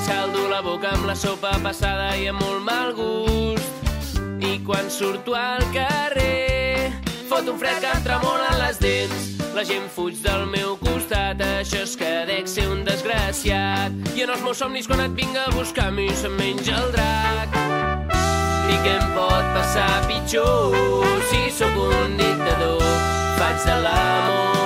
M'escaldo la boca amb la sopa passada i amb molt mal gust. I quan surto al carrer fot un fred que em tremolen les dents. La gent fuig del meu costat, això és que dec ser un desgraciat. I en els meus somnis quan et vinc a buscar a mi se'm menja el drac. I què em pot passar pitjor si sóc un dictador? Faig de l'amor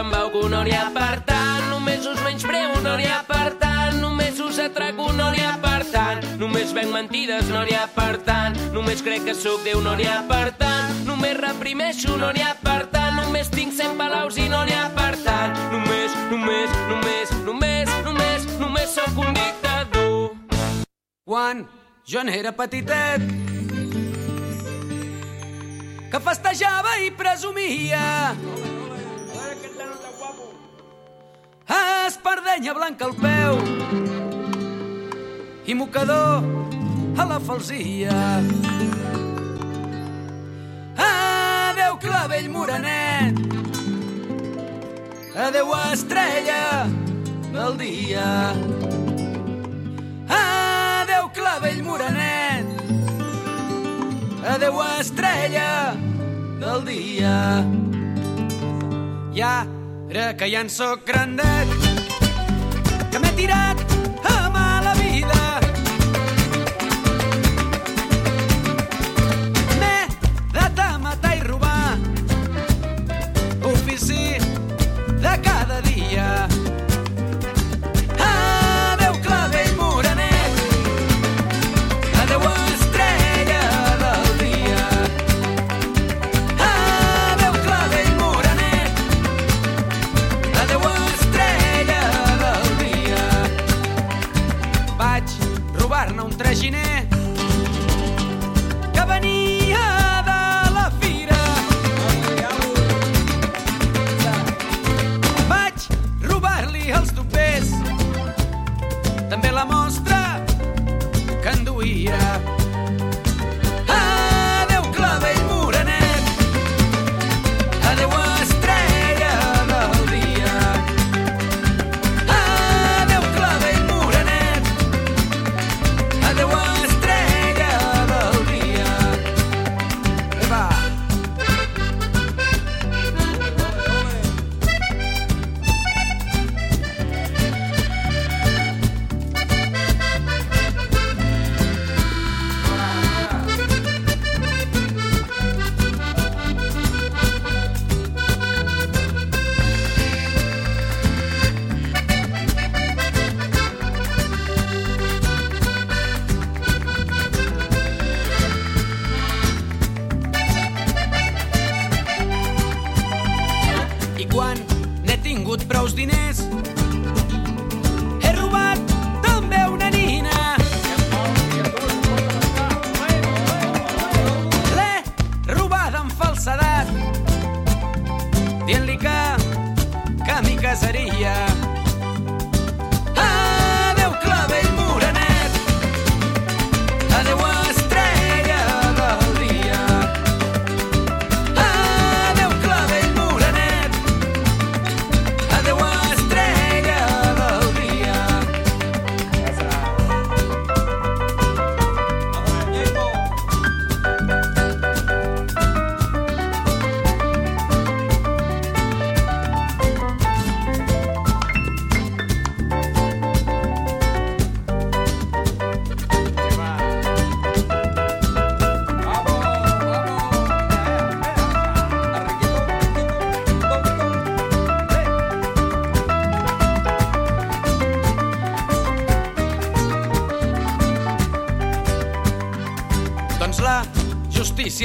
Només us embauco, no n'hi ha per tant. Només us menyspreo, no n'hi ha per tant. Només us atraco, no n'hi ha per tant. Només venc mentides, no n'hi ha per tant. Només crec que sóc Déu, no n'hi ha per tant. Només reprimeixo, no n'hi ha per tant. Només tinc cent palaus i no n'hi ha per tant. Només, només, només, només, només, només sóc un dictador. Quan jo n'era petitet que festejava i presumia espardenya blanca al peu i mocador a la falsia. Adeu, clavell morenet, adeu, estrella del dia. Adeu, clavell morenet, adeu, estrella del dia. Ja, ara que ja en sóc grandet,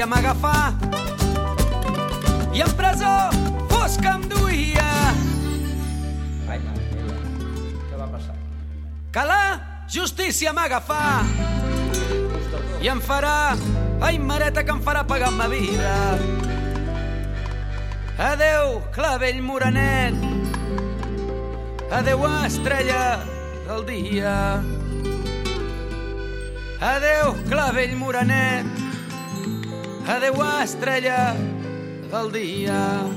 justícia m'agafà i en presó fosca em duia. Ai, què va passar? Que la justícia m'agafà i em farà... Ai, mareta, que em farà pagar ma vida. Adeu, clavell morenet. Adeu, estrella del dia. Adeu, clavell morenet. Adeu, estrella del dia.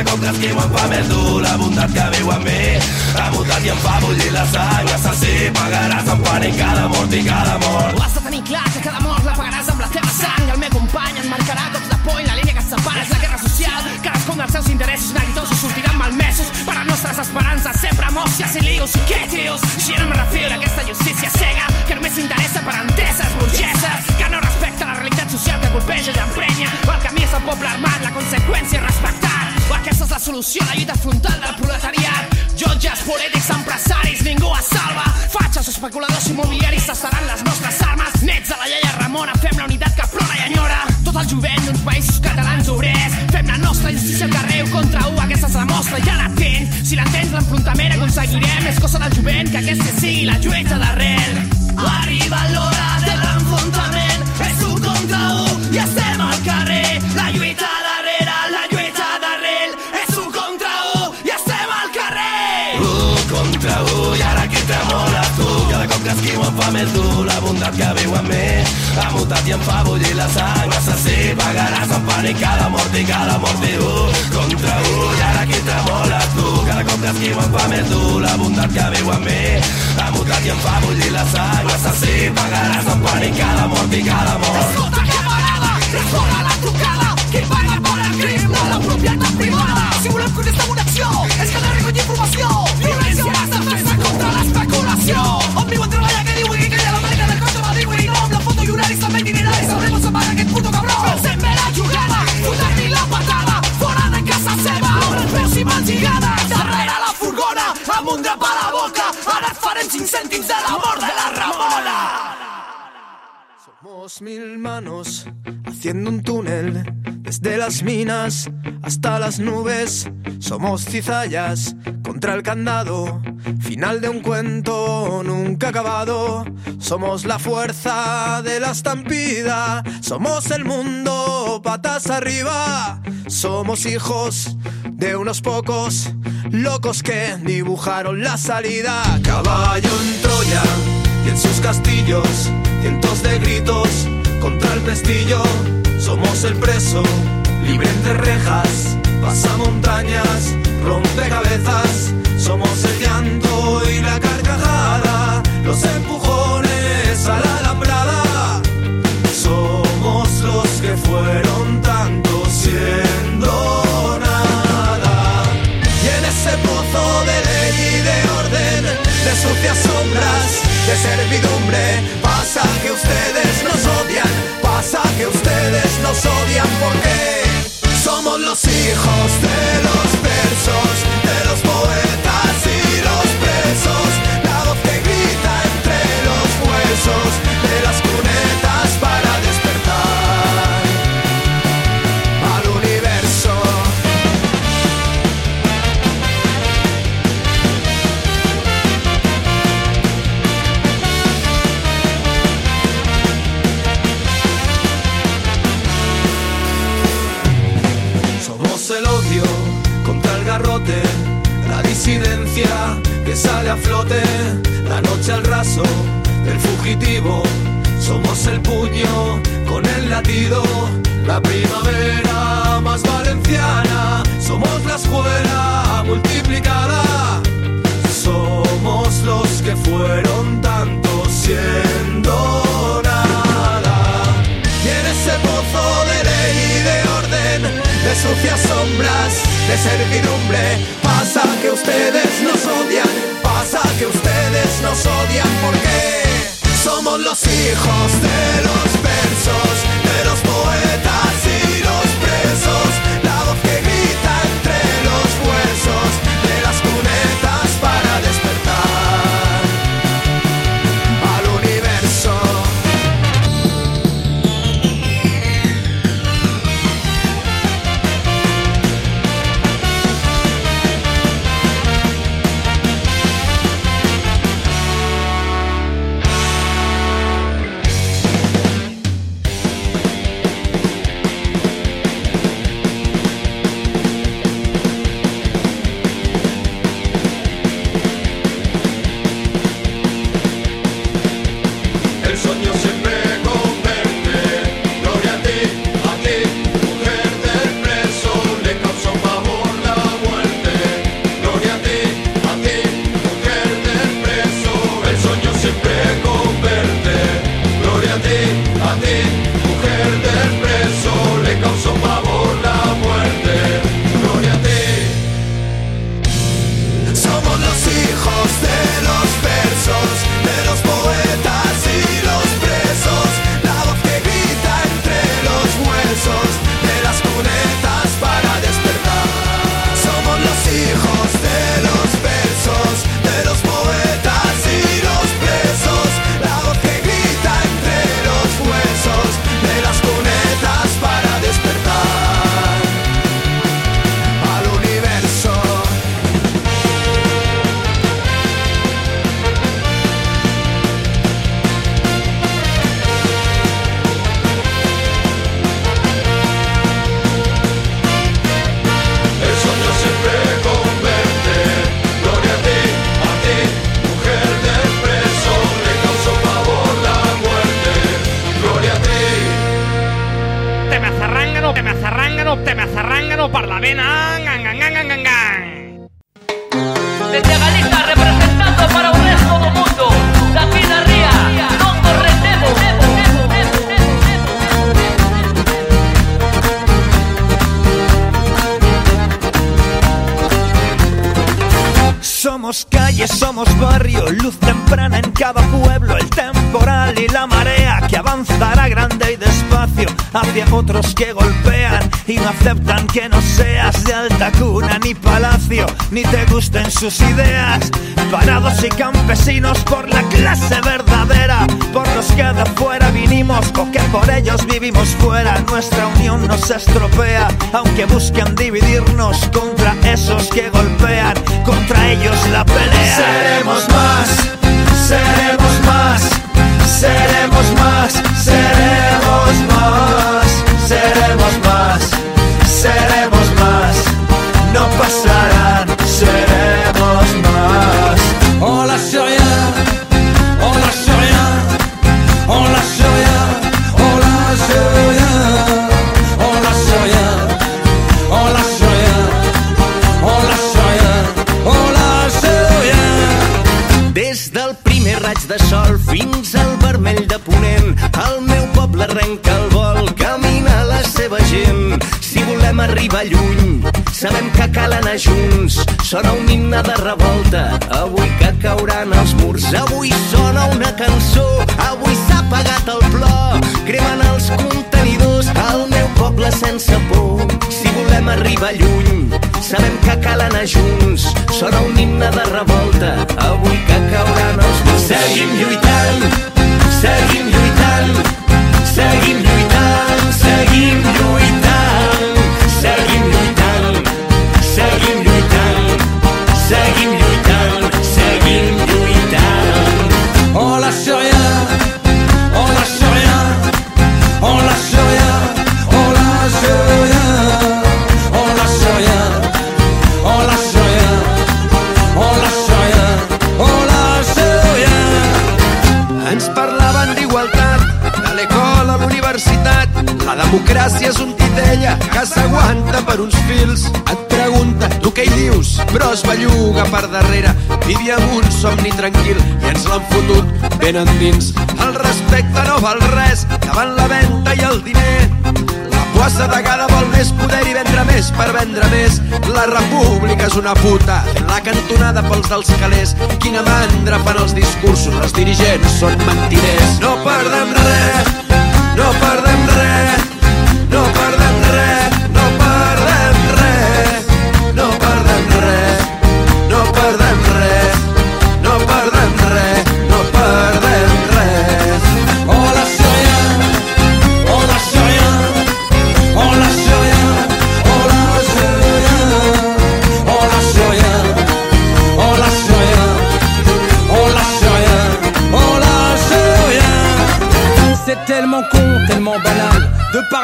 de contres que me'n fa més dur la bondat que viu en mi. La mutat i em fa bullir la sang, assassí, pagaràs amb pànic cada mort i cada mort. Ho has de tenir clar que cada mort la pagaràs amb la teva sang. El meu company et marcarà cops de por i la línia que et separa és la guerra social. Cadascun dels seus interessos neguitosos sortiran malmesos per a nostres esperances. Sempre mòxies i lius, què dius? Si no em refio d'aquesta justícia cega que només s'interessa per enteses burgeses que no respecta la realitat social que colpeja i emprenya, El camí és el poble armat, la conseqüència és respectar solució a la lluita frontal del proletariat. Jutges, polítics, empresaris, ningú es salva. Fatxes, especuladors immobiliaris estaran les nostres armes. Nets de la iaia Ramona, fem la unitat que plora i enyora. Tot el jovent d'uns països catalans obrers. Fem la nostra justícia al carrer, contra un, aquesta és la mostra, ja la tens. Si l'entens, l'enfrontament aconseguirem. És cosa del jovent que aquesta sigui la lluita d'arrel. Arriba l'hora de l'enfrontament, és un contra un i estem al carrer. La lluita em fa més dur la bondat que viu en mi ha mutat i em fa bullir la sang assassí pagaràs amb pànic cada mort i cada mort i un contra un i ara qui tremola tu cada cop que esquivo em fa més dur la bondat que viu en mi ha mutat i em fa bullir la sang assassí pagaràs amb pànic cada mort i cada mort Escolta, camarada, respola la trucada. Qui paga per el crim de la propietat privada? Si volem que aquesta connexió és que no arribi informació. Violència basta fer-se contra l'especulació. On viuen amb un la boca. Ara et farem cinc cèntims de de la. Somos mil manos haciendo un túnel desde las minas hasta las nubes. Somos cizallas contra el candado, final de un cuento nunca acabado. Somos la fuerza de la estampida, somos el mundo patas arriba. Somos hijos de unos pocos locos que dibujaron la salida. Caballo en Troya y en sus castillos, cientos de gritos contra el pestillo. Somos el preso, libre entre rejas, pasa montañas, rompe cabezas. Somos el llanto y la carcajada, los empujones servidumbre, pasa que ustedes nos odian, pasa que ustedes nos odian porque somos los hijos de los a flote, la noche al raso del fugitivo. Somos el puño con el latido, la primavera más valenciana. Somos la escuela multiplicada. Somos los que fueron tanto siendo nada. Y en ese pozo de ley y de orden, de sucias sombras, de servidumbre, pasa que ustedes nos odian, que ustedes nos odian porque somos los hijos de los versos, de los poetas luz temprana en cada pueblo, el temporal y la marea que avanzará grande y hacia otros que golpean y no aceptan que no seas de alta cuna ni palacio, ni te gusten sus ideas. Parados y campesinos por la clase verdadera, por los que de fuera vinimos o que por ellos vivimos fuera. Nuestra unión nos estropea, aunque busquen dividirnos contra esos que golpean, contra ellos la pelea. Seremos más, seremos más, seremos más, seremos más, seremos más, seremos volem arribar lluny, sabem que cal anar junts. Sona un himne de revolta, avui que cauran els murs. Avui sona una cançó, avui s'ha apagat el plor. Cremen els contenidors, el meu poble sense por. Si volem arribar lluny, sabem que cal anar junts. Sona un himne de revolta, avui que cauran els murs. Seguim lluitant, seguim lluitant, seguim lluitant, seguim lluitant, democràcia és un titella que s'aguanta per uns fils. Et pregunta, tu què hi dius? Però es belluga per darrere. Vivíem un somni tranquil i ens l'han fotut ben endins. El respecte no val res davant la venda i el diner. La poissa de gada vol més poder i vendre més per vendre més. La república és una puta, la cantonada pels dels calés. Quina mandra fan els discursos, els dirigents són mentirers. No perdem res, no perdem res, perdem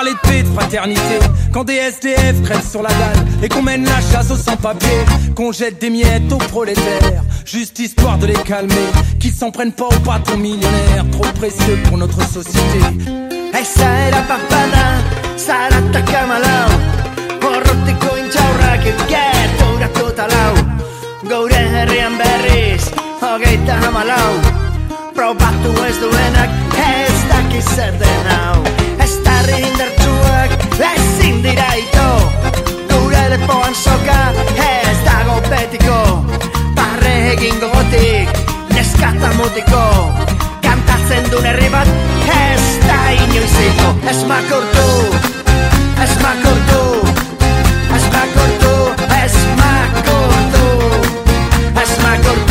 parler de paix, de fraternité. Quand des SDF crèvent sur la dalle et qu'on mène la chasse aux sans-papiers, qu'on jette des miettes aux prolétaires, juste histoire de les calmer, qu'ils s'en prennent pas aux patrons millionnaires, trop précieux pour notre société. Essa era papada, sarata kamalau Porrotiko intxaurrak irket, ura totalau Gaure herrian berriz, hogeita hamalau. Probatu ez duenak, ez daki zer den hau. Ez indartsuak, ezin dira ito. Gure lepoan soka, ez dago betiko. Barre egingo gotik, neskata mutiko. Kantatzen duen herri bat, ez da inoiziko. Ez makurtu, ez makurtu Ez makurtu, ez makurtu Ez makurtu,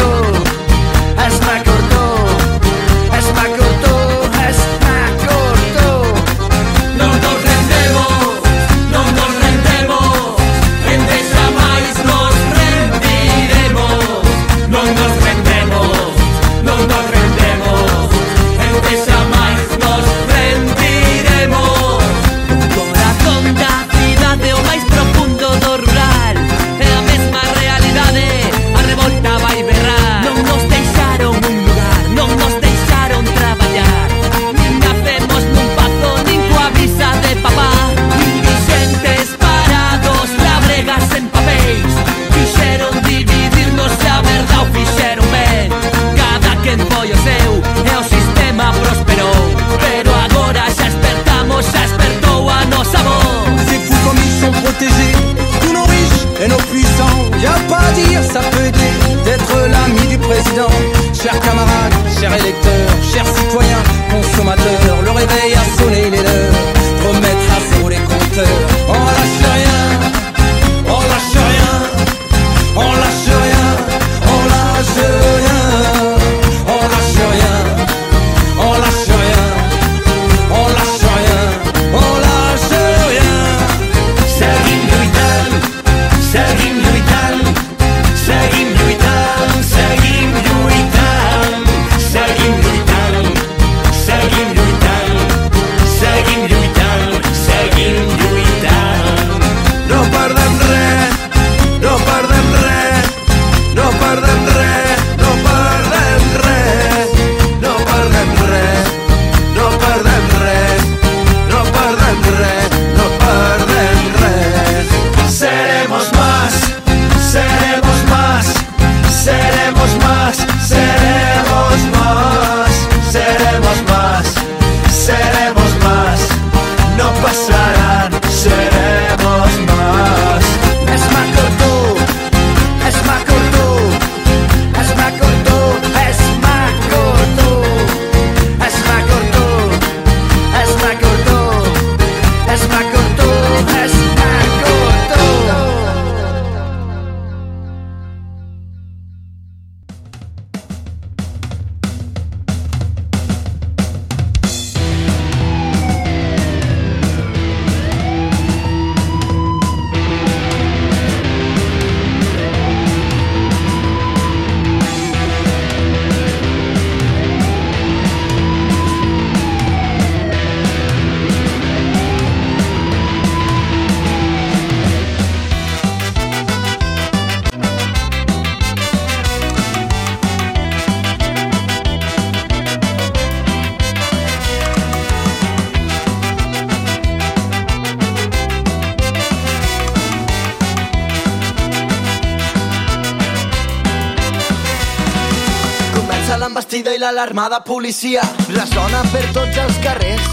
de policia ressona per tots els carrers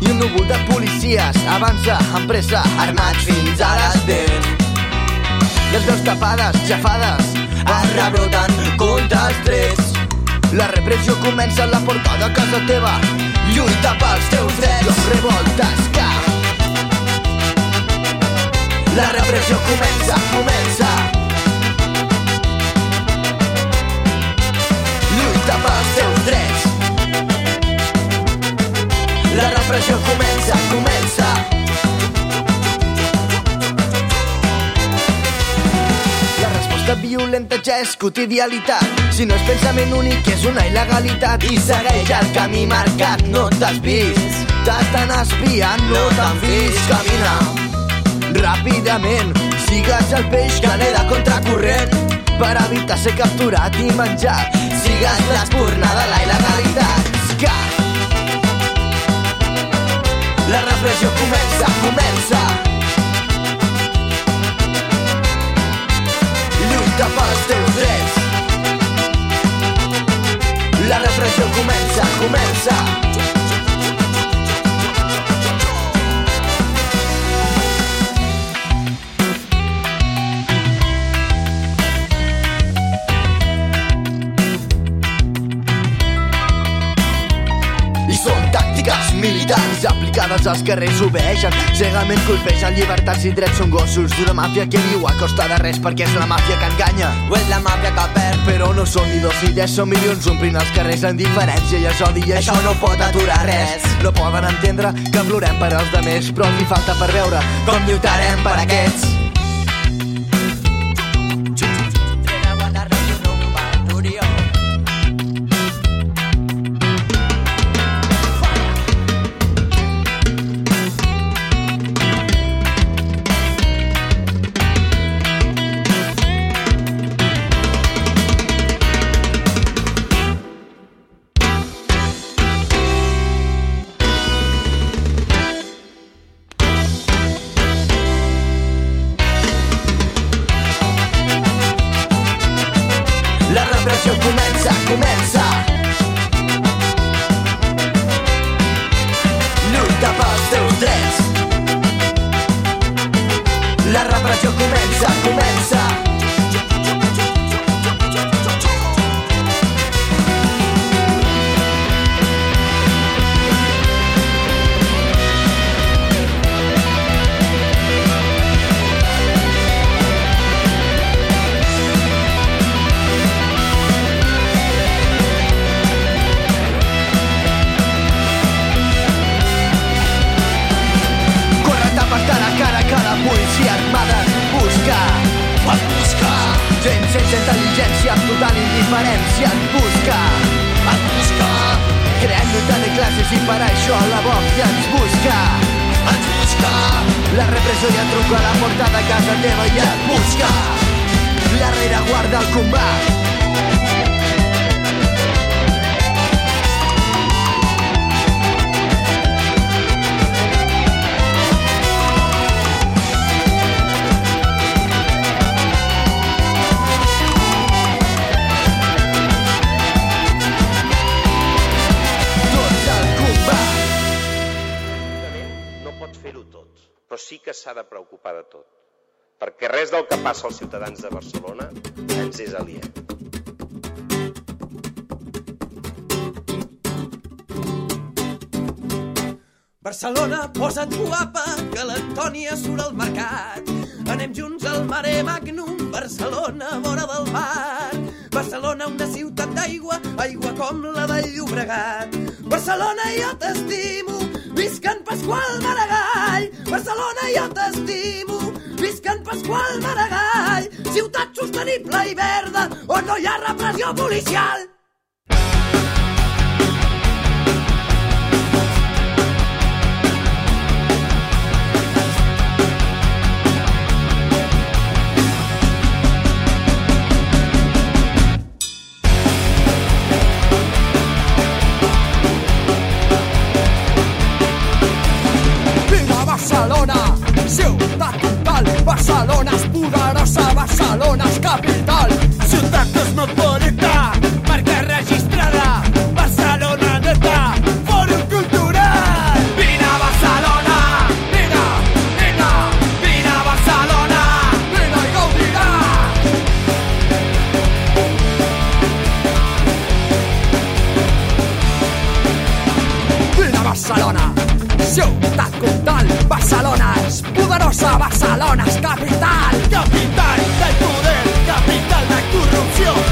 i un núvol de policies avança amb pressa, armats fins a les dents. Les veus tapades, xafades, es rebroten contra els drets. La repressió comença a la porta de casa teva. Lluita pels teus drets. Les revoltes cap. La repressió comença, comença. Lluita pels teus drets. La repressió comença, comença. La resposta violenta ja és quotidialitat. Si no és pensament únic, és una il·legalitat. I segueix el camí marcat, no t'has vist. T'estan espiant, no t'han vist. Camina ràpidament, sigues el peix que neda contracorrent per evitar ser capturat i menjat. Sigues l'espurna de la il·legalitat. Ska! La repressió comença, comença. Lluita pels teus drets. La repressió comença, comença. Tàctiques militars aplicades als carrers obeeixen cegament colpegen llibertats i drets són gossos d'una màfia que viu a costa de res perquè és la màfia que enganya. O és la màfia que perd però no són ni dos ni són milions omplint els carrers en diferència i es odi i això no pot aturar res. No poden entendre que plorem per als demés però els falta per veure com lluitarem per aquests pot fer-ho tot, però sí que s'ha de preocupar de tot. Perquè res del que passa als ciutadans de Barcelona ens és aliè. Barcelona, posa't guapa, que l'Antònia surt al mercat. Anem junts al mare magnum, Barcelona, vora del mar. Barcelona, una ciutat d'aigua, aigua com la del Llobregat. Barcelona, jo t'estimo, visca en Pasqual Maragall. Barcelona, jo t'estimo, visca en Pasqual Maragall. Ciutat sostenible i verda, on no hi ha repressió policial. Barcelona és poderosa, Barcelona és capital. Ciutat cosmopolita,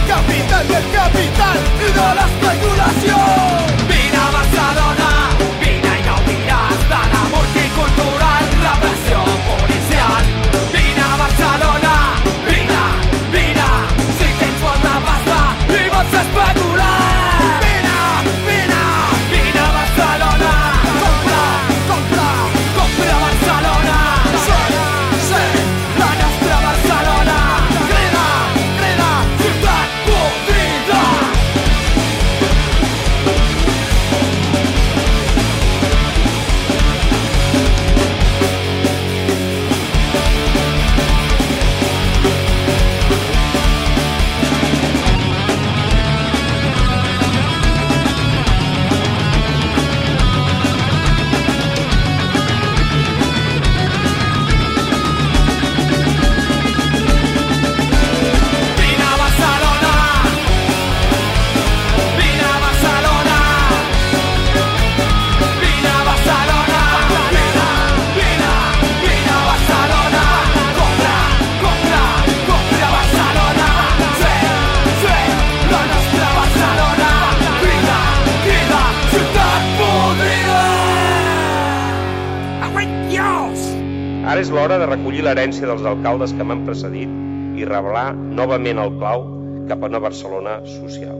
capital del capital i de l'especulació. Vine l'herència dels alcaldes que m'han precedit i revelar novament el clau cap a una Barcelona social.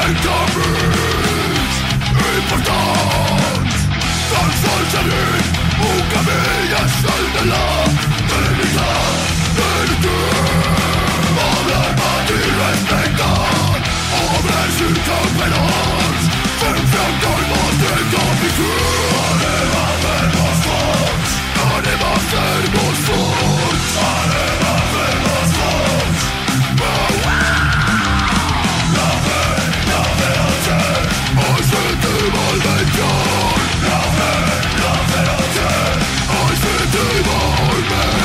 Sentiment important Tan falsamente un camí al sol de la debilidad del tiempo Hablar, batir, respetar Obres incompetents Fent franco el vostre capitán Anem a fer-nos forts Anem a fer-nos forts All my gone no matter no forever oh ich bin darüber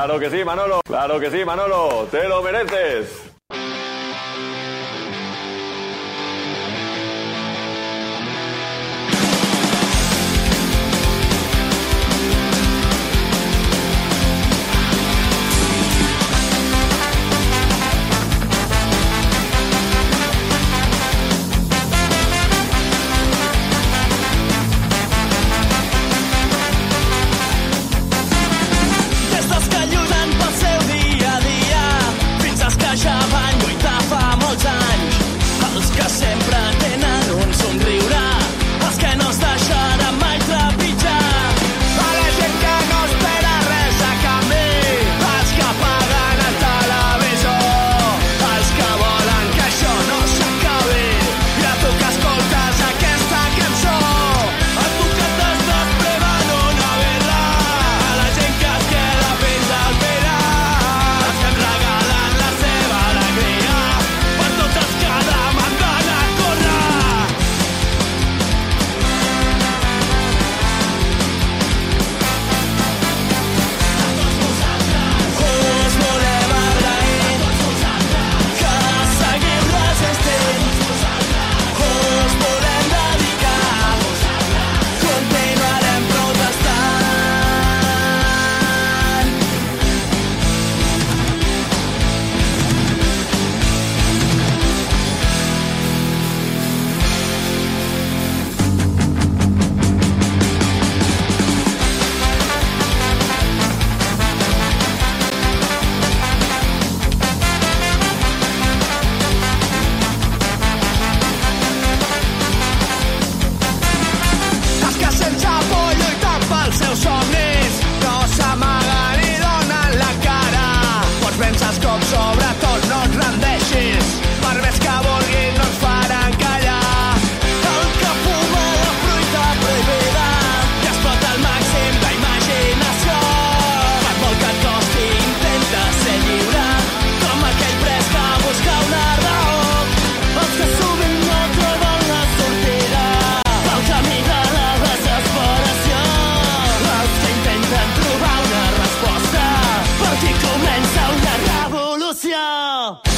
Claro que sí, Manolo. Claro que sí, Manolo. 叫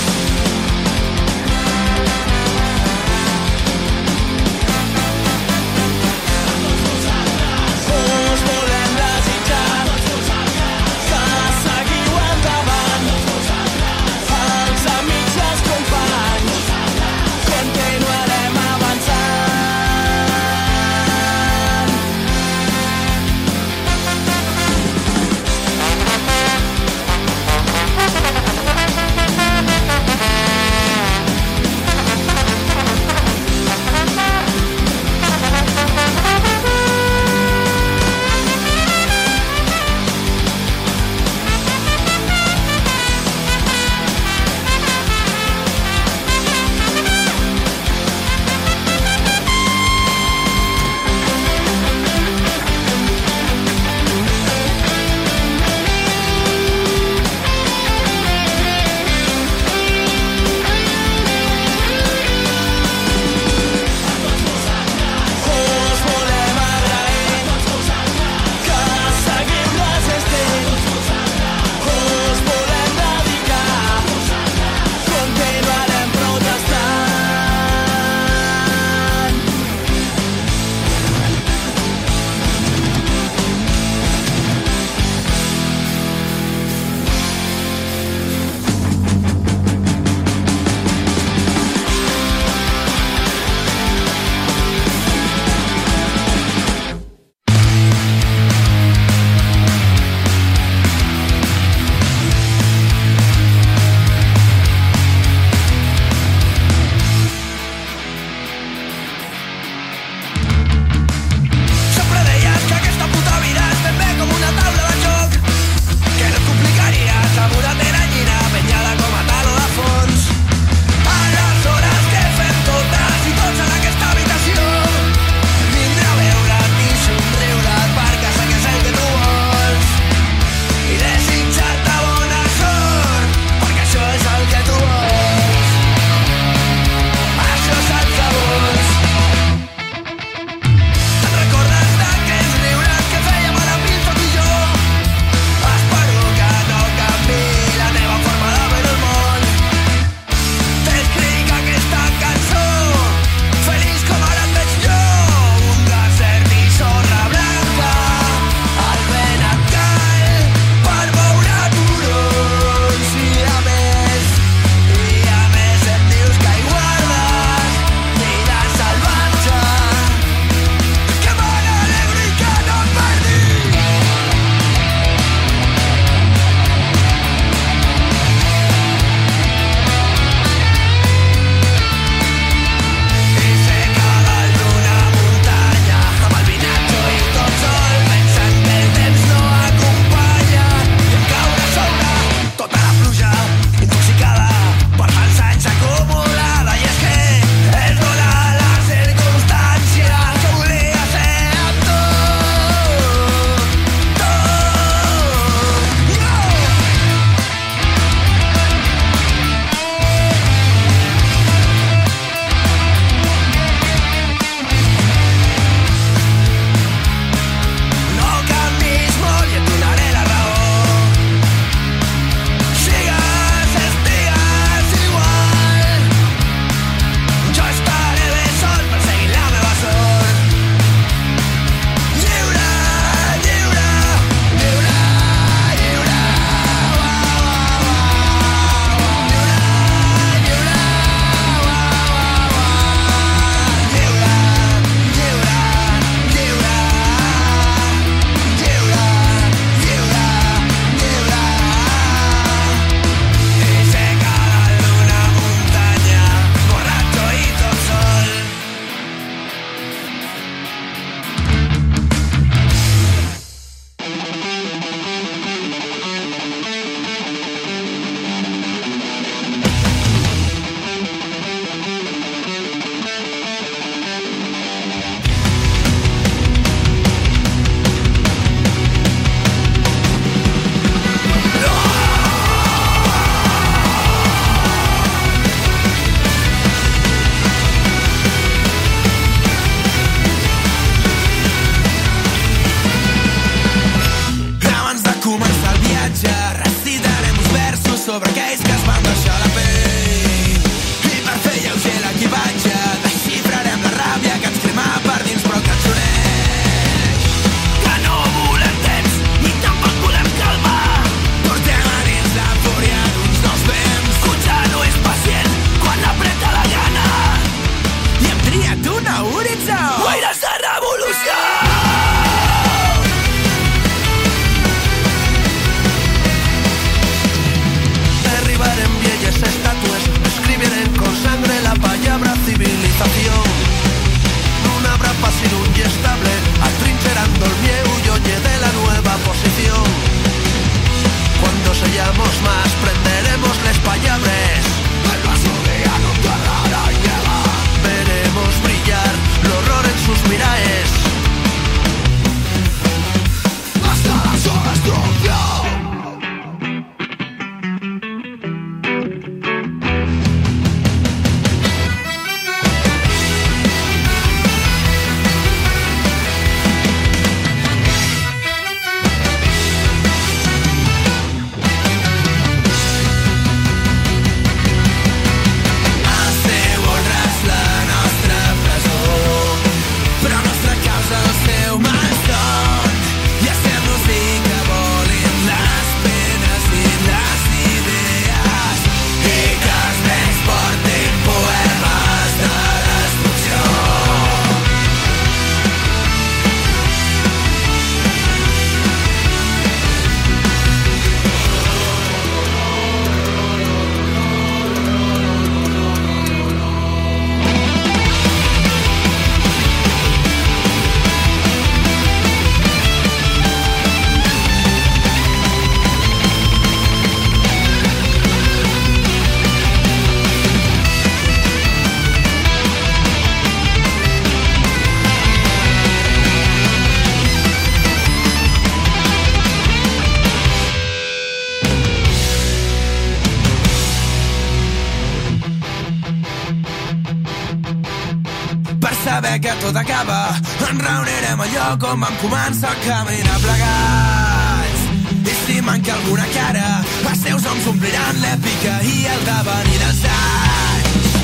s'acaba ens reunirem al lloc on vam començar a caminar plegats. I si manca alguna cara els seus homes ompliran l'èpica i el devenir dels anys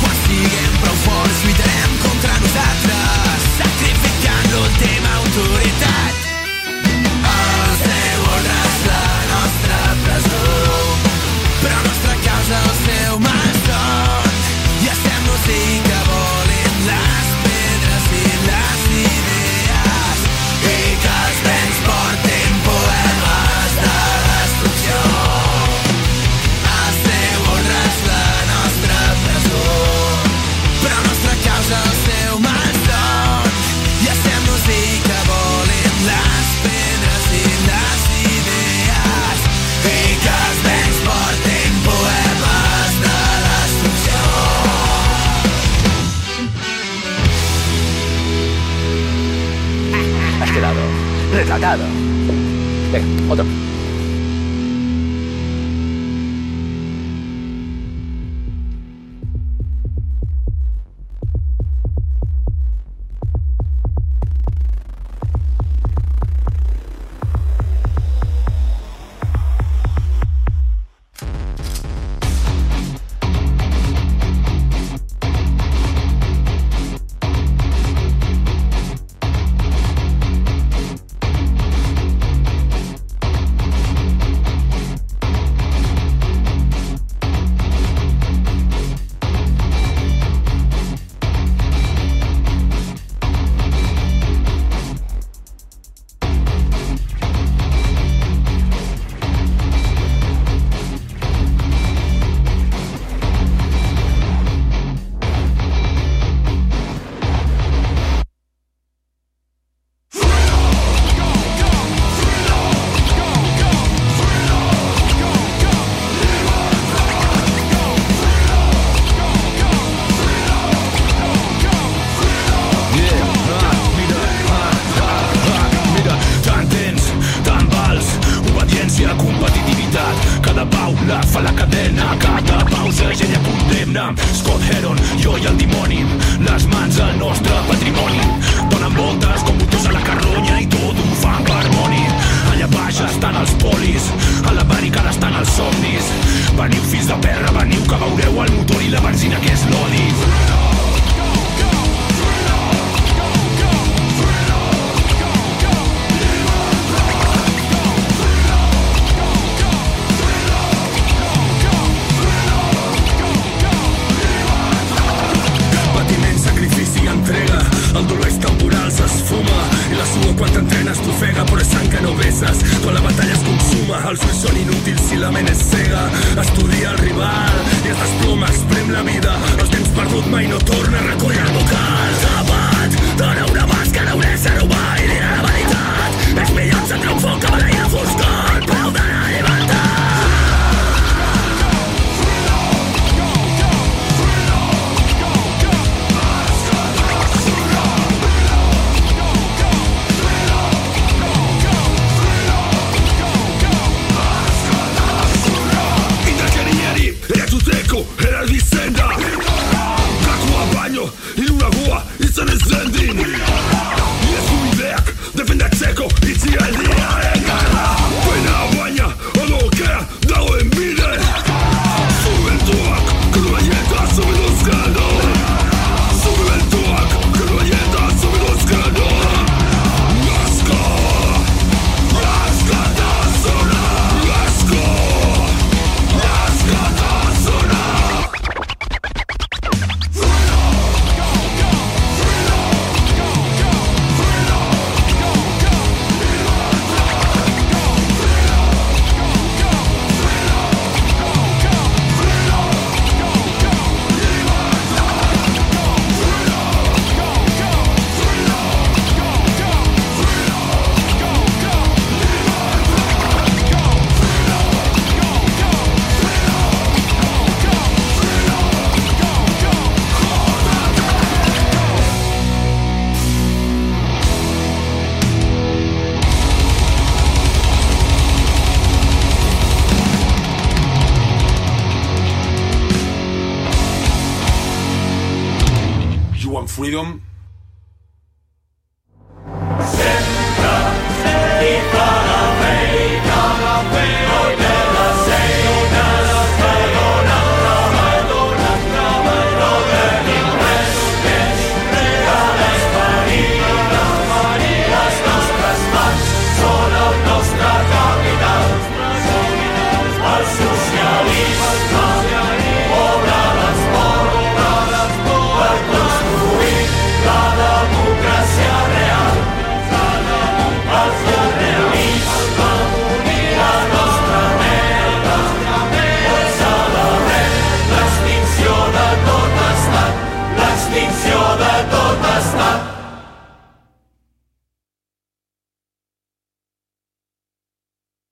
quan siguem prou forts lluitarem contra nosaltres sacrificant l'última autoritat. El seu ordre la nostra presó però nostra causa el seu malson. I estem-nos Retratado. Venga, otro.